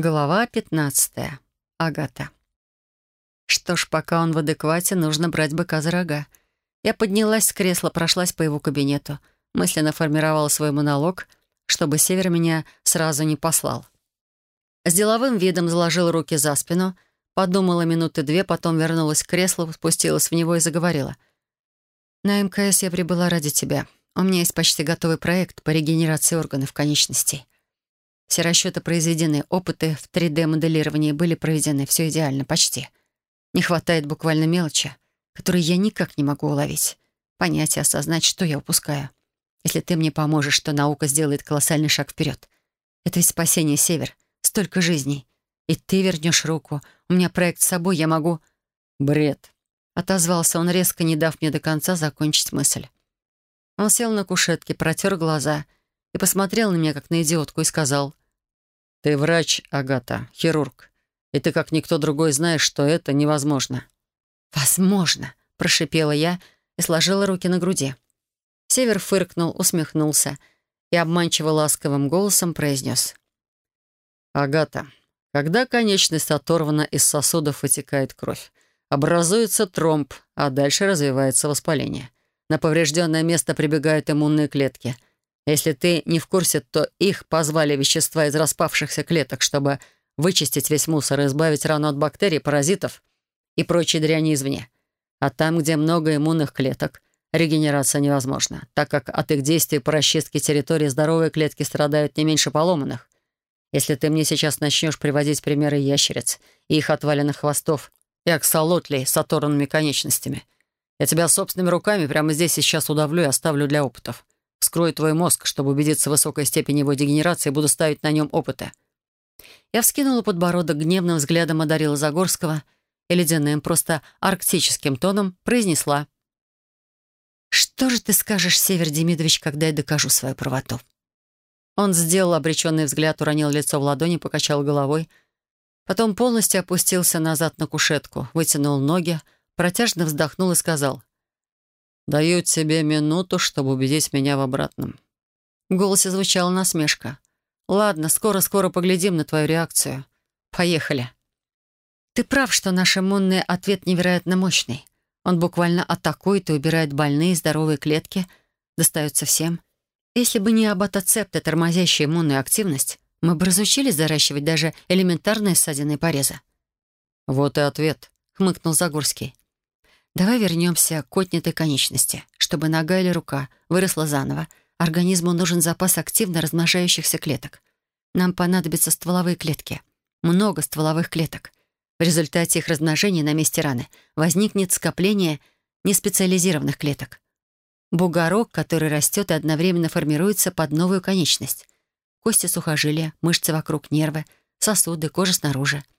Глава 15. Агата. Что ж, пока он в адеквате, нужно брать быка за рога. Я поднялась с кресла, прошлась по его кабинету, мысленно формировала свой монолог, чтобы Север меня сразу не послал. С деловым видом заложила руки за спину, подумала минуты две, потом вернулась к креслу, спустилась в него и заговорила. «На МКС я прибыла ради тебя. У меня есть почти готовый проект по регенерации органов конечностей. Все расчеты произведены, опыты в 3D-моделировании были проведены, все идеально, почти. Не хватает буквально мелочи, которые я никак не могу уловить. Понять и осознать, что я упускаю. Если ты мне поможешь, то наука сделает колоссальный шаг вперед. Это ведь спасение Север. Столько жизней. И ты вернешь руку. У меня проект с собой, я могу... Бред. Отозвался он резко, не дав мне до конца закончить мысль. Он сел на кушетке, протер глаза и посмотрел на меня, как на идиотку, и сказал... «Ты врач, Агата, хирург, и ты, как никто другой, знаешь, что это невозможно». «Возможно», — прошипела я и сложила руки на груди. Север фыркнул, усмехнулся и обманчиво ласковым голосом произнес. «Агата, когда конечность оторвана, из сосудов вытекает кровь. Образуется тромб, а дальше развивается воспаление. На поврежденное место прибегают иммунные клетки — если ты не в курсе, то их позвали вещества из распавшихся клеток, чтобы вычистить весь мусор и избавить рану от бактерий, паразитов и прочей дряни извне. А там, где много иммунных клеток, регенерация невозможна, так как от их действий по расчистке территории здоровые клетки страдают не меньше поломанных. Если ты мне сейчас начнешь приводить примеры ящериц и их отваленных хвостов и аксолотлей с оторванными конечностями, я тебя собственными руками прямо здесь и сейчас удавлю и оставлю для опытов. Вскрою твой мозг, чтобы убедиться в высокой степени его дегенерации, буду ставить на нем опыты». Я вскинула подбородок, гневным взглядом одарила Загорского и ледяным, просто арктическим тоном произнесла. «Что же ты скажешь, Север Демидович, когда я докажу свою правоту?» Он сделал обреченный взгляд, уронил лицо в ладони, покачал головой. Потом полностью опустился назад на кушетку, вытянул ноги, протяжно вздохнул и сказал. Даю тебе минуту, чтобы убедить меня в обратном». В голосе звучала насмешка. «Ладно, скоро-скоро поглядим на твою реакцию. Поехали». «Ты прав, что наш иммунный ответ невероятно мощный. Он буквально атакует и убирает больные, здоровые клетки, достается всем. Если бы не абатоцепты, тормозящая иммунную активность, мы бы разучились заращивать даже элементарные ссадины и порезы». «Вот и ответ», — хмыкнул Загорский. Давай вернемся к отнятой конечности. Чтобы нога или рука выросла заново, организму нужен запас активно размножающихся клеток. Нам понадобятся стволовые клетки. Много стволовых клеток. В результате их размножения на месте раны возникнет скопление неспециализированных клеток. Бугорок, который растет и одновременно формируется под новую конечность. Кости сухожилия, мышцы вокруг нервы, сосуды, кожа снаружи —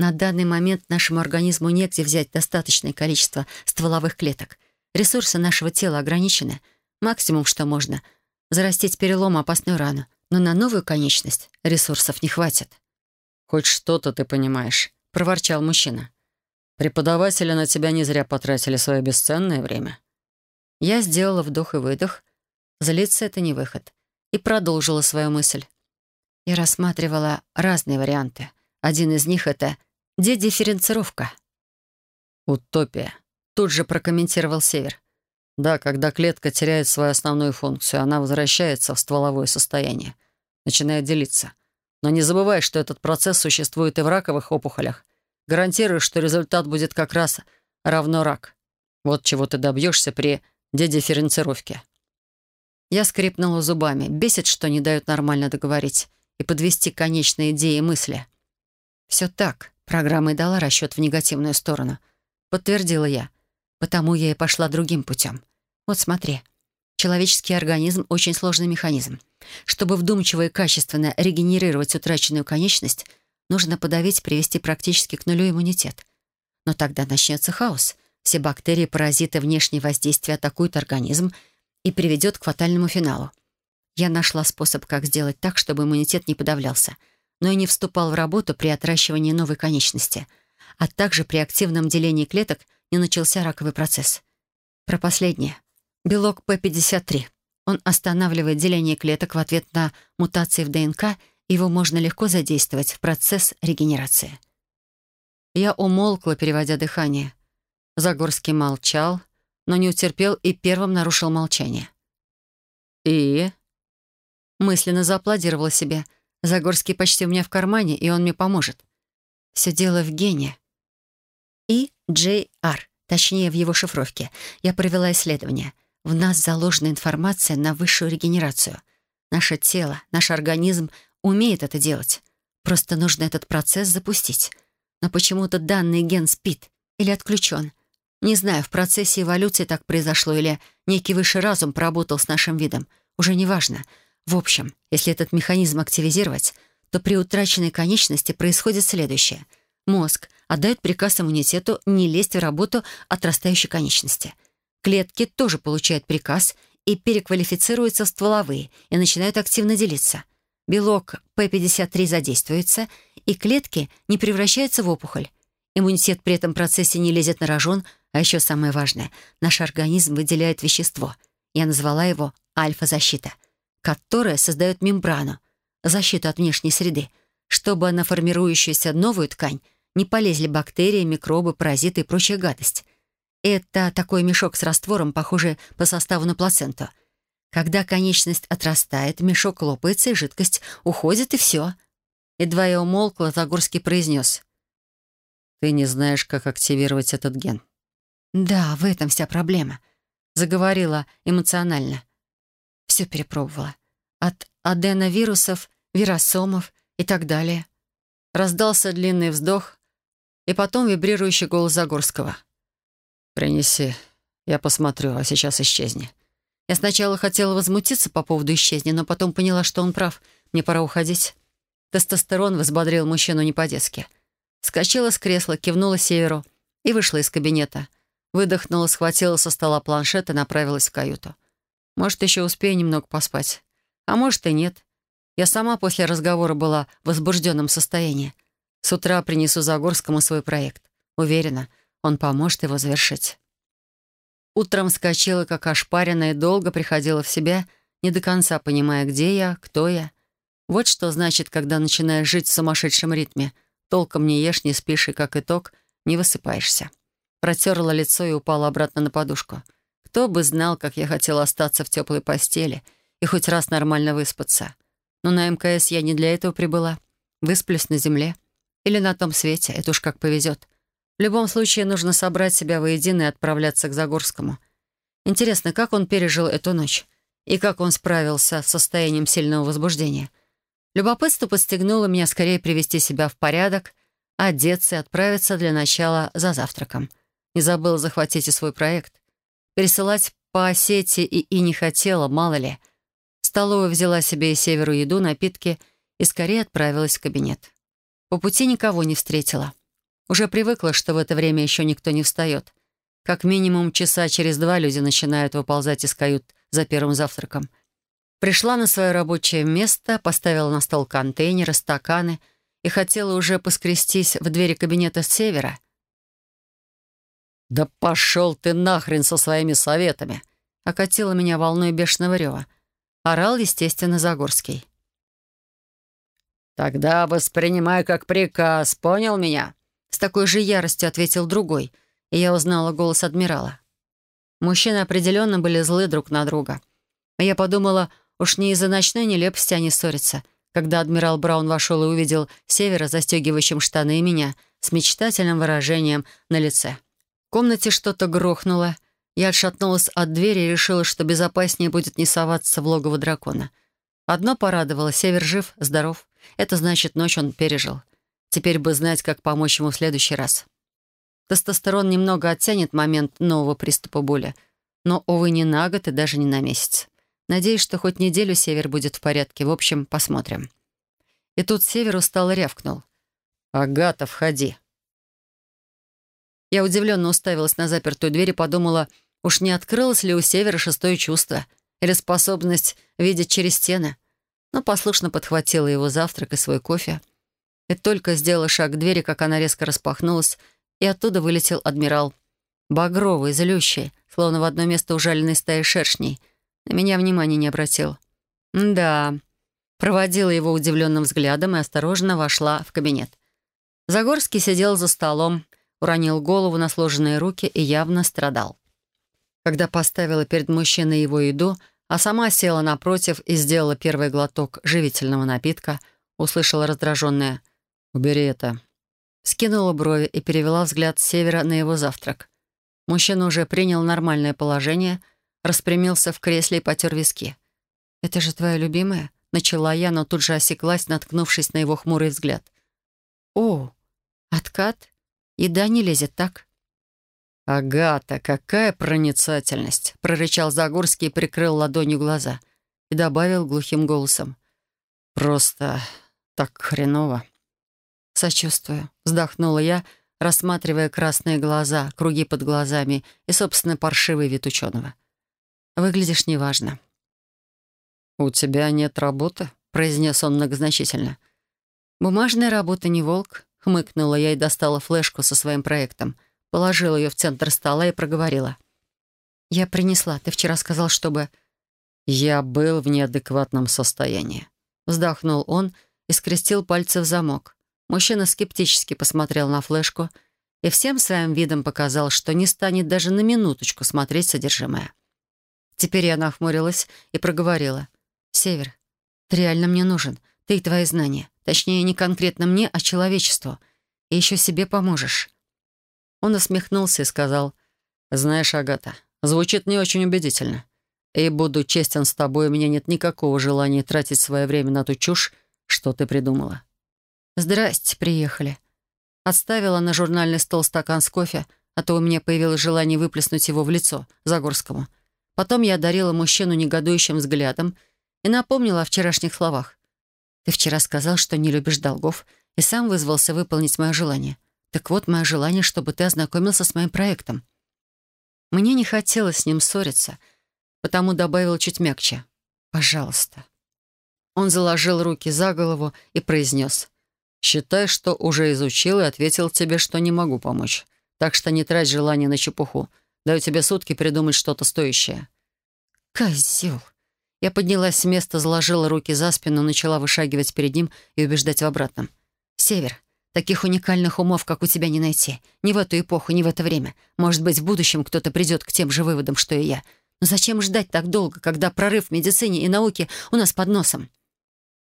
на данный момент нашему организму негде взять достаточное количество стволовых клеток. Ресурсы нашего тела ограничены. Максимум, что можно — зарастить перелом опасную рану. Но на новую конечность ресурсов не хватит. «Хоть что-то ты понимаешь», — проворчал мужчина. «Преподаватели на тебя не зря потратили свое бесценное время». Я сделала вдох и выдох. Злиться — это не выход. И продолжила свою мысль. Я рассматривала разные варианты. Один из них — это Дедифференцировка. Утопия. Тут же прокомментировал Север. Да, когда клетка теряет свою основную функцию, она возвращается в стволовое состояние, начинает делиться. Но не забывай, что этот процесс существует и в раковых опухолях. Гарантирую, что результат будет как раз равно рак. Вот чего ты добьешься при дедифференцировке. Я скрипнула зубами. Бесит, что не дают нормально договорить и подвести конечные идеи и мысли. Все так. Программа и дала расчет в негативную сторону. Подтвердила я. Потому я и пошла другим путем. Вот смотри. Человеческий организм — очень сложный механизм. Чтобы вдумчиво и качественно регенерировать утраченную конечность, нужно подавить, привести практически к нулю иммунитет. Но тогда начнется хаос. Все бактерии, паразиты, внешние воздействия атакуют организм и приведет к фатальному финалу. Я нашла способ, как сделать так, чтобы иммунитет не подавлялся — но и не вступал в работу при отращивании новой конечности, а также при активном делении клеток не начался раковый процесс. Про последнее. Белок P53. Он останавливает деление клеток в ответ на мутации в ДНК его можно легко задействовать в процесс регенерации. Я умолкла, переводя дыхание. Загорский молчал, но не утерпел и первым нарушил молчание. «И?» Мысленно зааплодировала себе. Загорский почти у меня в кармане, и он мне поможет. Все дело в гене. И Джей Ар, точнее, в его шифровке. Я провела исследование. В нас заложена информация на высшую регенерацию. Наше тело, наш организм умеет это делать. Просто нужно этот процесс запустить. Но почему-то данный ген спит или отключен. Не знаю, в процессе эволюции так произошло или некий высший разум поработал с нашим видом. Уже не важно. В общем, если этот механизм активизировать, то при утраченной конечности происходит следующее. Мозг отдает приказ иммунитету не лезть в работу отрастающей конечности. Клетки тоже получают приказ и переквалифицируются в стволовые и начинают активно делиться. Белок P53 задействуется, и клетки не превращаются в опухоль. Иммунитет при этом процессе не лезет на рожон, а еще самое важное — наш организм выделяет вещество. Я назвала его альфа-защита, которая создает мембрану, защиту от внешней среды, чтобы на формирующуюся новую ткань не полезли бактерии, микробы, паразиты и прочая гадость. Это такой мешок с раствором, похожий по составу на плаценту. Когда конечность отрастает, мешок лопается, и жидкость уходит, и все. Едва я умолкла, Загорский произнес. «Ты не знаешь, как активировать этот ген». «Да, в этом вся проблема», — заговорила эмоционально. Все перепробовала. От аденовирусов, виросомов и так далее. Раздался длинный вздох и потом вибрирующий голос Загорского. «Принеси, я посмотрю, а сейчас исчезни». Я сначала хотела возмутиться по поводу исчезни, но потом поняла, что он прав. Мне пора уходить. Тестостерон взбодрил мужчину не по-детски. Скочила с кресла, кивнула Северу и вышла из кабинета. Выдохнула, схватила со стола планшет и направилась в каюту. Может, еще успею немного поспать. А может и нет. Я сама после разговора была в возбужденном состоянии. С утра принесу Загорскому свой проект. Уверена, он поможет его завершить. Утром вскочила, как ошпаренная, долго приходила в себя, не до конца понимая, где я, кто я. Вот что значит, когда начинаешь жить в сумасшедшем ритме. Толком не ешь, не спишь, и, как итог, не высыпаешься. Протерла лицо и упала обратно на подушку. Кто бы знал, как я хотела остаться в теплой постели и хоть раз нормально выспаться. Но на МКС я не для этого прибыла. Высплюсь на земле. Или на том свете, это уж как повезет. В любом случае, нужно собрать себя воедино и отправляться к Загорскому. Интересно, как он пережил эту ночь? И как он справился с состоянием сильного возбуждения? Любопытство подстегнуло меня скорее привести себя в порядок, одеться и отправиться для начала за завтраком. Не забыл захватить и свой проект. Пересылать по сети и, и не хотела, мало ли. В столовую взяла себе и северу еду, напитки и скорее отправилась в кабинет. По пути никого не встретила. Уже привыкла, что в это время еще никто не встает. Как минимум часа через два люди начинают выползать из кают за первым завтраком. Пришла на свое рабочее место, поставила на стол контейнеры, стаканы и хотела уже поскрестись в двери кабинета с севера. «Да пошел ты нахрен со своими советами!» окатила меня волной бешеного рева. Орал, естественно, Загорский. «Тогда воспринимай как приказ, понял меня?» С такой же яростью ответил другой, и я узнала голос адмирала. Мужчины определенно были злы друг на друга. А я подумала, уж не из-за ночной нелепости они ссорятся, когда адмирал Браун вошел и увидел Севера, застегивающим штаны, и меня с мечтательным выражением на лице. В комнате что-то грохнуло. Я отшатнулась от двери и решила, что безопаснее будет не соваться в логово дракона. Одно порадовало — Север жив, здоров. Это значит, ночь он пережил. Теперь бы знать, как помочь ему в следующий раз. Тестостерон немного оттянет момент нового приступа боли, но, увы, не на год и даже не на месяц. Надеюсь, что хоть неделю Север будет в порядке. В общем, посмотрим. И тут Север устало рявкнул. «Агата, входи». Я удивленно уставилась на запертую дверь и подумала, уж не открылось ли у Севера шестое чувство или способность видеть через стены. Но послушно подхватила его завтрак и свой кофе — и только сделала шаг к двери, как она резко распахнулась, и оттуда вылетел адмирал. Багровый, злющий, словно в одно место ужаленной стаи шершней. На меня внимания не обратил. Да, проводила его удивленным взглядом и осторожно вошла в кабинет. Загорский сидел за столом, уронил голову на сложенные руки и явно страдал. Когда поставила перед мужчиной его еду, а сама села напротив и сделала первый глоток живительного напитка, услышала раздраженное «Убери это». Скинула брови и перевела взгляд с севера на его завтрак. Мужчина уже принял нормальное положение, распрямился в кресле и потер виски. «Это же твоя любимая?» — начала я, но тут же осеклась, наткнувшись на его хмурый взгляд. «О, откат? Еда не лезет, так?» «Агата, какая проницательность!» — прорычал Загорский и прикрыл ладонью глаза. И добавил глухим голосом. «Просто так хреново». «Сочувствую», — вздохнула я, рассматривая красные глаза, круги под глазами и, собственно, паршивый вид ученого. «Выглядишь неважно». «У тебя нет работы?» — произнес он многозначительно. «Бумажная работа не волк», — хмыкнула я и достала флешку со своим проектом — положила ее в центр стола и проговорила. «Я принесла. Ты вчера сказал, чтобы...» «Я был в неадекватном состоянии», — вздохнул он и скрестил пальцы в замок. Мужчина скептически посмотрел на флешку и всем своим видом показал, что не станет даже на минуточку смотреть содержимое. Теперь я нахмурилась и проговорила. «Север, ты реально мне нужен. Ты и твои знания. Точнее, не конкретно мне, а человечеству. И еще себе поможешь. Он усмехнулся и сказал, «Знаешь, Агата, звучит не очень убедительно. И буду честен с тобой, у меня нет никакого желания тратить свое время на ту чушь, что ты придумала». «Здрасте, приехали». Отставила на журнальный стол стакан с кофе, а то у меня появилось желание выплеснуть его в лицо Загорскому. Потом я одарила мужчину негодующим взглядом и напомнила о вчерашних словах. «Ты вчера сказал, что не любишь долгов, и сам вызвался выполнить мое желание. Так вот, мое желание, чтобы ты ознакомился с моим проектом. Мне не хотелось с ним ссориться, потому добавил чуть мягче. «Пожалуйста». Он заложил руки за голову и произнес. «Считай, что уже изучил и ответил тебе, что не могу помочь. Так что не трать желание на чепуху. Даю тебе сутки придумать что-то стоящее». «Козел!» Я поднялась с места, заложила руки за спину, начала вышагивать перед ним и убеждать в обратном. «Север, Таких уникальных умов, как у тебя, не найти. Ни в эту эпоху, ни в это время. Может быть, в будущем кто-то придет к тем же выводам, что и я. Но зачем ждать так долго, когда прорыв в медицине и науке у нас под носом?»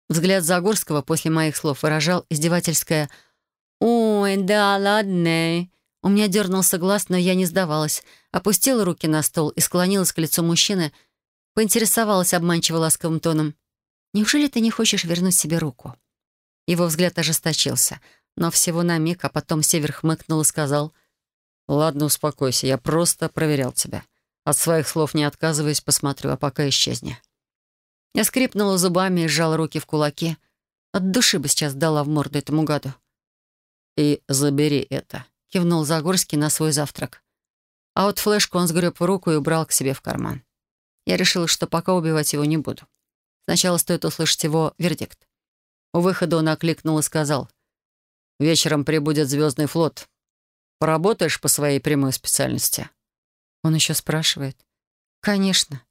Взгляд Загорского после моих слов выражал издевательское «Ой, да ладно». У меня дернулся глаз, но я не сдавалась. Опустила руки на стол и склонилась к лицу мужчины, поинтересовалась обманчиво ласковым тоном. «Неужели ты не хочешь вернуть себе руку?» Его взгляд ожесточился — но всего на миг, а потом Север хмыкнул и сказал, «Ладно, успокойся, я просто проверял тебя. От своих слов не отказываюсь, посмотрю, а пока исчезни». Я скрипнула зубами и сжала руки в кулаки. От души бы сейчас дала в морду этому гаду. «И забери это», — кивнул Загорский на свой завтрак. А вот флешку он сгреб в руку и убрал к себе в карман. Я решила, что пока убивать его не буду. Сначала стоит услышать его вердикт. У выхода он окликнул и сказал, Вечером прибудет Звездный флот. Поработаешь по своей прямой специальности?» Он еще спрашивает. «Конечно.